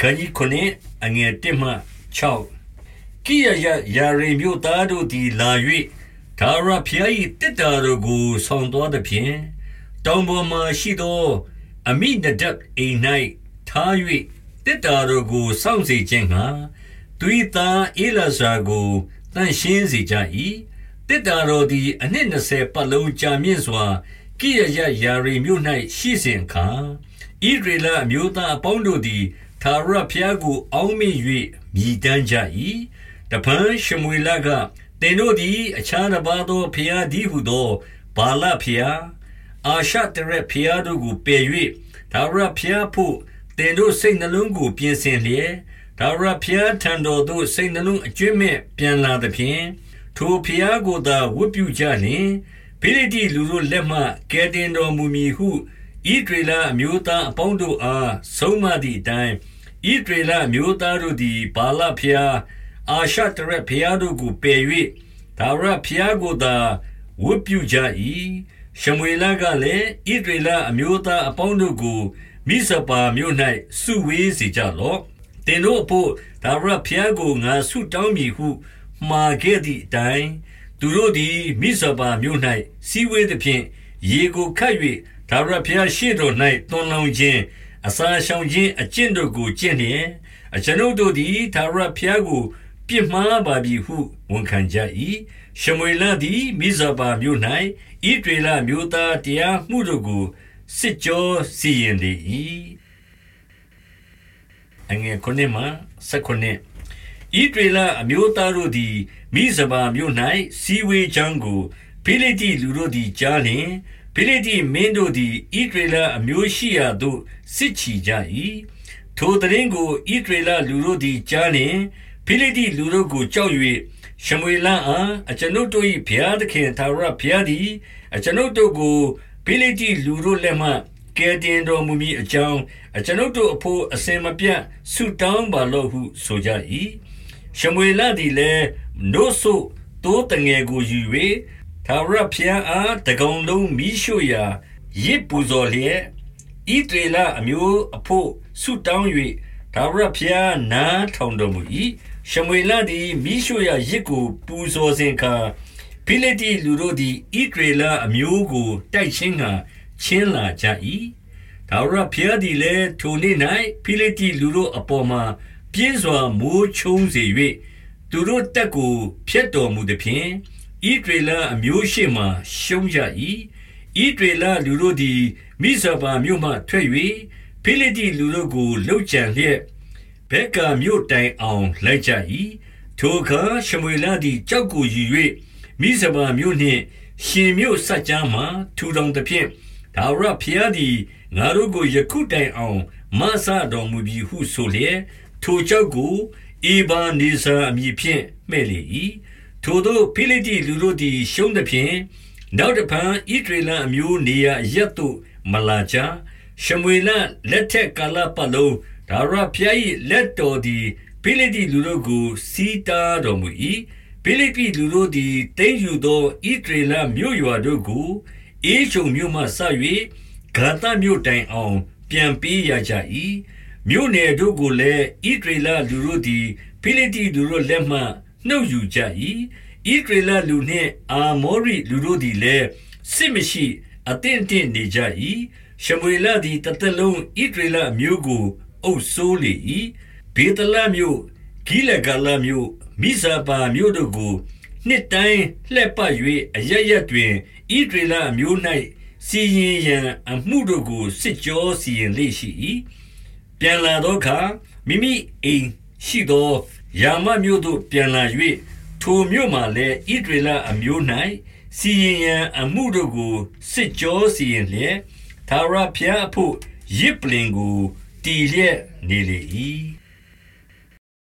ခန်းကြီး9အငယ်1မှ6ကိယယယာရိမြို့သားတို့သည်လာ၍ဒါရဖျား၏တစ်တာတို့ကိုဆောင်တော်သည်ဖြင့်တောင်ပေါ်မှရှိသောအမိနဒပ်အိမ်၌ထား၍တစ်တာတို့ကိုစောင့်စေခြင်းငှာသူ၏သားအေလာဇာကိုတန်ရှင်းစေကြ၏တစ်တာတော်သည်အနှစ်20ပတ်လုံးကြာမြင့်စွာကိရယယာရိမြို့၌ရှိစဉ်အခါဣဒရေလအမျိုးသားအပေါင်းတို့သည် သာရဖျားကို အောင်းမိ၍မြည်တမ်းကြ၏တပန်းရှမွေလကတင်တို့သည် အခြားတစ်ပါးသောဖျားသည်ဟုသောဘာလဖျားအာရှတရဖျားတို့ကိုပယ်၍သာရဖျားဖို့တင်တို့စိတ်နှလုံးကို ပြင်ဆင်လျက်ဒါရဖျားထံတော်သို့စိတ်နှလုံးအကျွင့်မဲ့ပြန်လာသဖြင့်ထိုဖျားကိုသာဝတ်ပြုကြလျင်ဖိလိတိလူတို့လက်မှကယ်တင်တော်မူမည်ဟု ဣဒရေလအမျိုးသားအပေါင်းတို့အားဆုံးမသည့်အတိုင်းဣဒရေလအမျိုးသားတို့သည်ဘာလဖျားအာရှတရဖျားတို့ကိုပယ်၍ဒါရဖျားကိုသာဝတ်ပြုကြ၏ရှမွေလကလည်းဣဒရေလအမျိုးသားအပေါင်းတို့ကိုမိစပါမြို့၌စုဝေးစေကြလော့တင်တို့အဖို့ဒါရဖျားကိုငါဆုတောင်းမည်ဟုမှာခဲ့သည့်အတိုင်းသူတို့သည်မိဇဘာမြို့၌စီဝေးသဖြင့်ရေကိုခတ်၍ ဒါဝရဘုရားရှေ့တော်၌တွန်လောင်းခြင်းအစာရှောင်ခြင်းအကျင့်တို့ကိုကျင့်လျက်အကျွန်ုပ်တို့သည်ဒါဝရဘုရားကိုပြစ်မှားပါပြီဟုဝန်ခံကြ၏ရှမွေလသည်မိဇဘာမြို့၌ဣဒေလမြို့သားတရားမှုတို့ကိုစစ်ကြောစီရင်လေ၏အငယ်ခုနှစ်မှ၁၉ဣဒေလအမျိုးသားတို့သည်မိဇဘာမြို့၌စီဝေချောင်းကိုဖိလိတိလူတို့သည်ကြားလျင် ဖိလိတိမင်းတို့သည်ဣဒရေလအမျိုးရှိရာသို့စစ်ချီကြ၏ထိုတရင်ကိုဣဒရေလလူတို့သည်ကြားလျင်ဖိလိတိလူတို့ကိုကြောက်၍ရှမွေလအားအကျွန်ုပ်တို့၏ဘုရားသခင်သာရဘုရားသည်အကျွန်ုပ်တို့ကိုဖိလိတိလူတို့လက်မှကယ်တင်တော်မူမည်အကြောင်းအကျွန်ုပ်တို့အဖို့အစင်မပြတ်ဆုတောင်းပါလော့ဟုဆိုကြ၏ရှမွေလသည်လည်းနို့ဆိုတိုးတငယ်ကိုယူ၍ သာရဖျားအားတကောင်လုံးမိရှုရာရစ်ပူဇော်လျက်ဤဒေလအမျိုးအဖို့ဆုတောင်း၍သာရဖျားနားထောင်တော်မူ၏ရှမွေလသည်မိရှုရာရစ်ကိုပူဇော်စဉ်အခါဖိလိတိလူတို့သည်ဣဒရေလအမျိုးကိုတိုက်ချင်းကချင်းလာကြ၏ဒါဝရဖျားသည်လည်းထိုနေ့၌ဖိလိတိလူတို့အပေါ်မှာပြင်းစွာမိုးချုံစေ၍သူတို့တက်ကိုဖျက်တော်မူသည်ဖြင့် ဣဒရေလအမျိုးရှိမှရှုံးကြ၏ဣဒရေလလူတို့သည်မိဇဘာမြို့မှထွက်၍ဖိလိတိလူတို့ကိုလှုပ်ကြံလျက်ဘက်ကမြို့တိုင်အောင်လိုက်ကြ၏ထိုအခါရှမွေလသည်ကြောက်ကိုယူ၍မိဇဘာမြို့နှင့်ရှင်မြို့စัจ जा မှထူထောင်သဖြင့်ဒါဝရဖျားသည်ငါတို့ကိုယခုတိုင်အောင်မဆတော်မူပြီးဟုဆိုလျက်ထိုကြောက်ကိုအေဘာနေဇာအမည်ဖြင့်မှဲ့လေ၏ ထိုသောဖိလိတိလူတို့သည် ရှုံးသဖြင့်နောက်တဖန်ဣဒရေလအမျိုးနေရာရက်သို့မလာကြရှမွေလလက်ထက်ကာလပတ်လုံးဒါရဖျား၏လက်တော်သည်ဖိလိတိလူတို့ကို စီးတားတော်မူ၏ဖိလိပိလူတို့သည်တင်းယူသောဣဒရေလမြို့ရွာတို့ကိုအေးချုံမြို့မှဆ၍ဂါသမြို့တိုင်အောင် ပြန်ပေးရကြ၏မြို့နယ်တို့ကိုလည်းဣဒရေလလူတို့သည်ဖိလိတိလူတို့လက်မှ နှုတ်ယူကြ၏ဣဒရေလလူနှင့်အာမောရိလူတို့သည်လည်းစစ်မရှိအသင့်အတင့်နေကြ၏ရှမွေလသည်တသက်လုံးဣဒရေလမျိုးကိုအုပ်ဆိုးလေ၏ဘေတလမျိုးဂိလဂလမျိုးမိဇပါမျိုးတို့ကိုနှစ်တိုင်းလှက်ပတ်၍အရရက်တွင်ဣဒရေလမျိုး၌စီရင်ရန်အမှုတို့ကိုစစ်ကြောစီရင်လေရှိ၏ပြန်လာသောအခါမိမိအိမ်ရှိသော ယာမမြို့သို့ပြန်လာ၍ထိုမြို့မှလည်းဣဒရေလအမျိုး၌စီရင်ရန်အမှုတို့ကိုစစ်ကြောစီရင်လျက်သာရဖျားအဖို့ရစ်ပလင်ကိုတီလျက်နေလေ၏